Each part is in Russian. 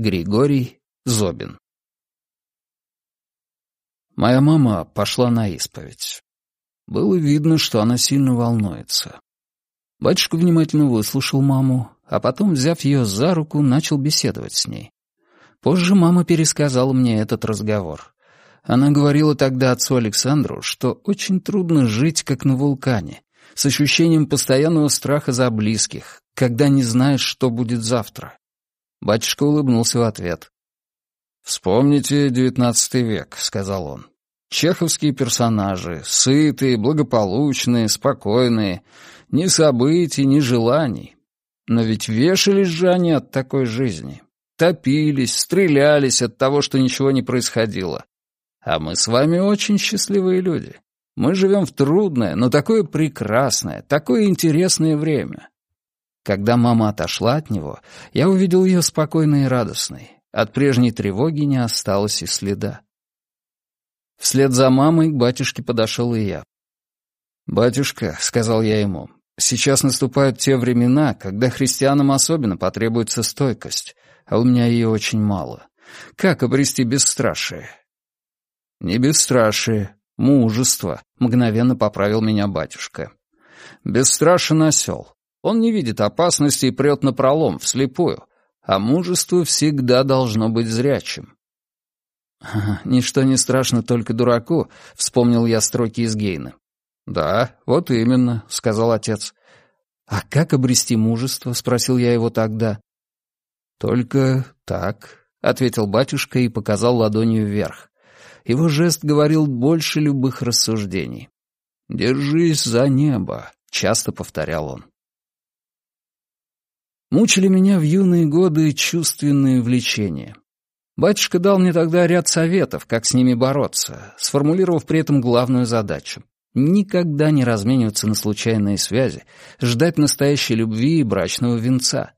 Григорий Зобин Моя мама пошла на исповедь. Было видно, что она сильно волнуется. Батюшка внимательно выслушал маму, а потом, взяв ее за руку, начал беседовать с ней. Позже мама пересказала мне этот разговор. Она говорила тогда отцу Александру, что очень трудно жить, как на вулкане, с ощущением постоянного страха за близких, когда не знаешь, что будет завтра. Батюшка улыбнулся в ответ. «Вспомните девятнадцатый век», — сказал он. «Чеховские персонажи, сытые, благополучные, спокойные, ни событий, ни желаний. Но ведь вешались же они от такой жизни. Топились, стрелялись от того, что ничего не происходило. А мы с вами очень счастливые люди. Мы живем в трудное, но такое прекрасное, такое интересное время. Когда мама отошла от него, я увидел ее спокойной и радостной. От прежней тревоги не осталось и следа. Вслед за мамой к батюшке подошел и я. «Батюшка», — сказал я ему, — «сейчас наступают те времена, когда христианам особенно потребуется стойкость, а у меня ее очень мало. Как обрести бесстрашие?» «Не бесстрашие, мужество», — мгновенно поправил меня батюшка. «Бесстрашен осел. Он не видит опасности и прет напролом, вслепую, а мужество всегда должно быть зрячим». «Ничто не страшно только дураку», — вспомнил я строки из Гейна. «Да, вот именно», — сказал отец. «А как обрести мужество?» — спросил я его тогда. «Только так», — ответил батюшка и показал ладонью вверх. Его жест говорил больше любых рассуждений. «Держись за небо», — часто повторял он. Мучили меня в юные годы чувственные влечения. Батюшка дал мне тогда ряд советов, как с ними бороться, сформулировав при этом главную задачу — никогда не размениваться на случайные связи, ждать настоящей любви и брачного венца.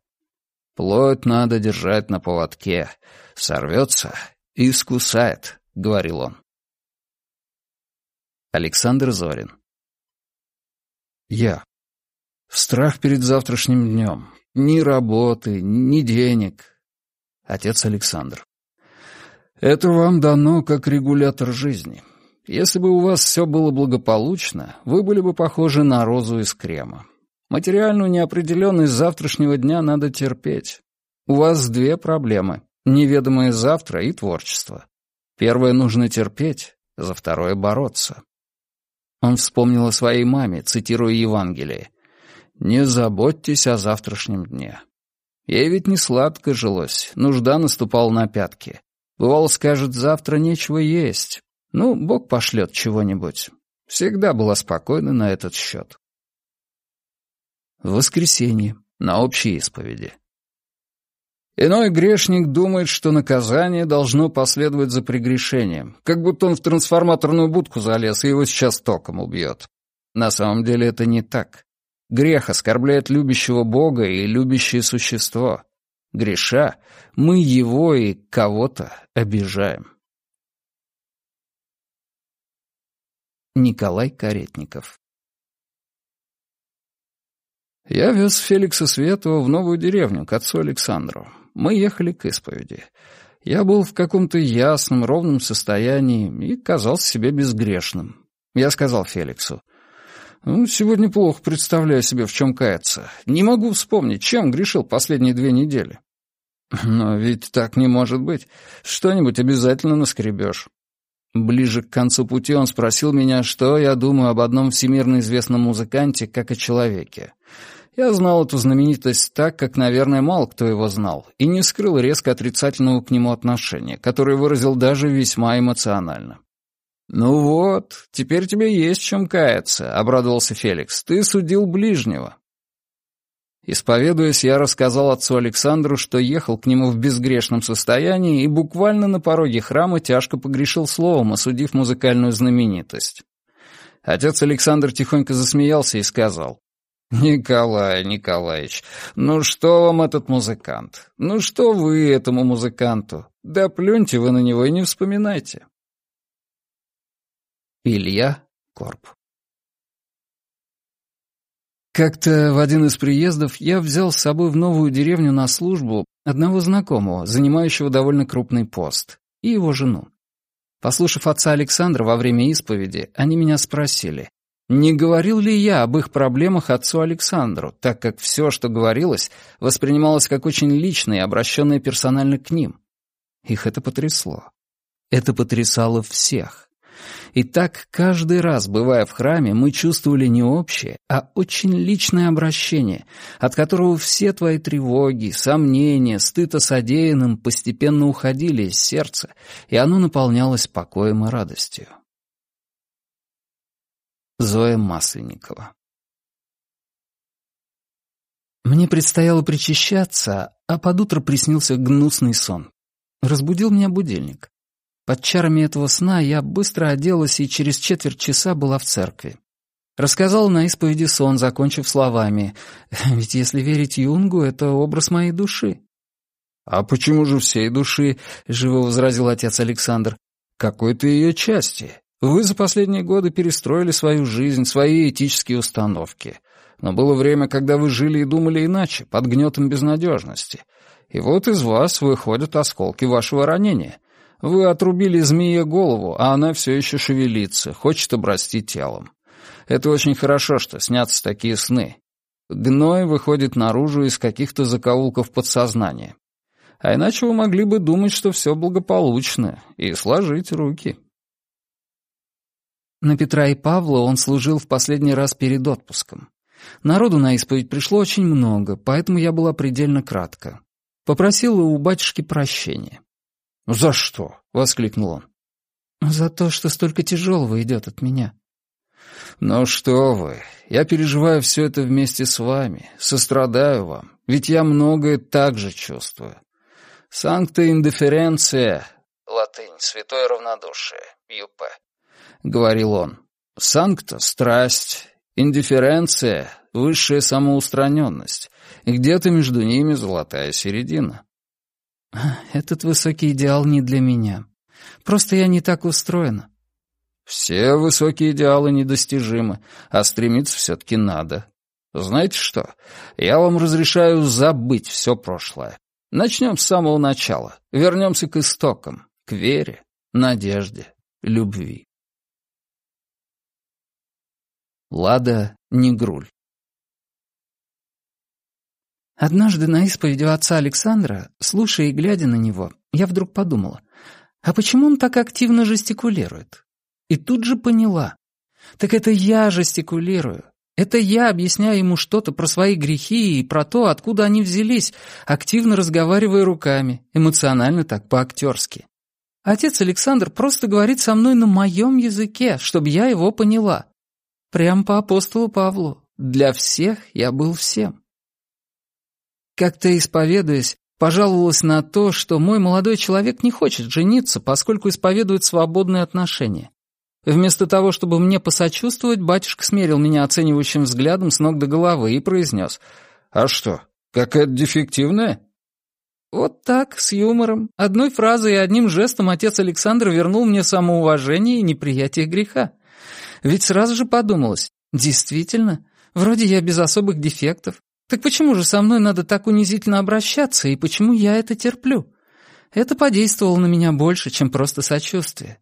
Плоть надо держать на поводке, сорвется и искусает, — говорил он. Александр Зорин Я. Страх перед завтрашним днем. Ни работы, ни денег. Отец Александр. Это вам дано как регулятор жизни. Если бы у вас все было благополучно, вы были бы похожи на розу из крема. Материальную неопределенность завтрашнего дня надо терпеть. У вас две проблемы — неведомое завтра и творчество. Первое нужно терпеть, за второе бороться. Он вспомнил о своей маме, цитируя Евангелие. «Не заботьтесь о завтрашнем дне». Ей ведь не сладко жилось, нужда наступала на пятки. Бывало, скажет, завтра нечего есть. Ну, Бог пошлет чего-нибудь. Всегда была спокойна на этот счет. воскресенье, на общей исповеди. Иной грешник думает, что наказание должно последовать за прегрешением, как будто он в трансформаторную будку залез и его сейчас током убьет. На самом деле это не так. Грех оскорбляет любящего Бога и любящее существо. Греша, мы его и кого-то обижаем. Николай Каретников Я вез Феликса Светова в новую деревню к отцу Александру мы ехали к исповеди. Я был в каком-то ясном, ровном состоянии и казался себе безгрешным. Я сказал Феликсу, «Ну, сегодня плохо представляю себе, в чем каяться. Не могу вспомнить, чем грешил последние две недели». «Но ведь так не может быть. Что-нибудь обязательно наскребешь». Ближе к концу пути он спросил меня, что я думаю об одном всемирно известном музыканте, как о человеке. Я знал эту знаменитость так, как, наверное, мало кто его знал, и не скрыл резко отрицательного к нему отношения, которое выразил даже весьма эмоционально. «Ну вот, теперь тебе есть чем каяться», — обрадовался Феликс. «Ты судил ближнего». Исповедуясь, я рассказал отцу Александру, что ехал к нему в безгрешном состоянии и буквально на пороге храма тяжко погрешил словом, осудив музыкальную знаменитость. Отец Александр тихонько засмеялся и сказал, «Николай Николаевич, ну что вам этот музыкант? Ну что вы этому музыканту? Да плюньте вы на него и не вспоминайте». Илья Корп Как-то в один из приездов я взял с собой в новую деревню на службу одного знакомого, занимающего довольно крупный пост, и его жену. Послушав отца Александра во время исповеди, они меня спросили, не говорил ли я об их проблемах отцу Александру, так как все, что говорилось, воспринималось как очень личное и обращенное персонально к ним. Их это потрясло. Это потрясало всех. И так каждый раз, бывая в храме, мы чувствовали не общее, а очень личное обращение, от которого все твои тревоги, сомнения, стыд о содеянном постепенно уходили из сердца, и оно наполнялось покоем и радостью. Зоя Масленникова Мне предстояло причащаться, а под утро приснился гнусный сон. Разбудил меня будильник. Под чарами этого сна я быстро оделась и через четверть часа была в церкви. Рассказала на исповеди сон, закончив словами «Ведь если верить Юнгу, это образ моей души». «А почему же всей души?» — живо возразил отец Александр. «Какой-то ее части. Вы за последние годы перестроили свою жизнь, свои этические установки. Но было время, когда вы жили и думали иначе, под гнетом безнадежности. И вот из вас выходят осколки вашего ранения. Вы отрубили змее голову, а она все еще шевелится, хочет обрасти телом. Это очень хорошо, что снятся такие сны. Гной выходит наружу из каких-то закоулков подсознания. А иначе вы могли бы думать, что все благополучно, и сложить руки. На Петра и Павла он служил в последний раз перед отпуском. Народу на исповедь пришло очень много, поэтому я была предельно кратка. Попросила у батюшки прощения. «За что?» — воскликнул он. «За то, что столько тяжелого идет от меня». «Ну что вы, я переживаю все это вместе с вами, сострадаю вам, ведь я многое так же чувствую. Санкта индифференция, латынь, святое равнодушие, ЮП, — говорил он. Санкта — страсть, индифференция — высшая самоустраненность, и где-то между ними золотая середина. Этот высокий идеал не для меня. Просто я не так устроена. Все высокие идеалы недостижимы, а стремиться все-таки надо. Знаете что? Я вам разрешаю забыть все прошлое. Начнем с самого начала. Вернемся к истокам, к вере, надежде, любви. Лада Негруль Однажды на исповеди отца Александра, слушая и глядя на него, я вдруг подумала, а почему он так активно жестикулирует? И тут же поняла. Так это я жестикулирую. Это я объясняю ему что-то про свои грехи и про то, откуда они взялись, активно разговаривая руками, эмоционально так, по-актерски. Отец Александр просто говорит со мной на моем языке, чтобы я его поняла. Прям по апостолу Павлу. Для всех я был всем. Как-то исповедуясь, пожаловалась на то, что мой молодой человек не хочет жениться, поскольку исповедует свободные отношения. Вместо того, чтобы мне посочувствовать, батюшка смерил меня оценивающим взглядом с ног до головы и произнес. «А что, какая-то дефективная?» Вот так, с юмором, одной фразой и одним жестом отец Александр вернул мне самоуважение и неприятие греха. Ведь сразу же подумалось, действительно, вроде я без особых дефектов, так почему же со мной надо так унизительно обращаться, и почему я это терплю? Это подействовало на меня больше, чем просто сочувствие.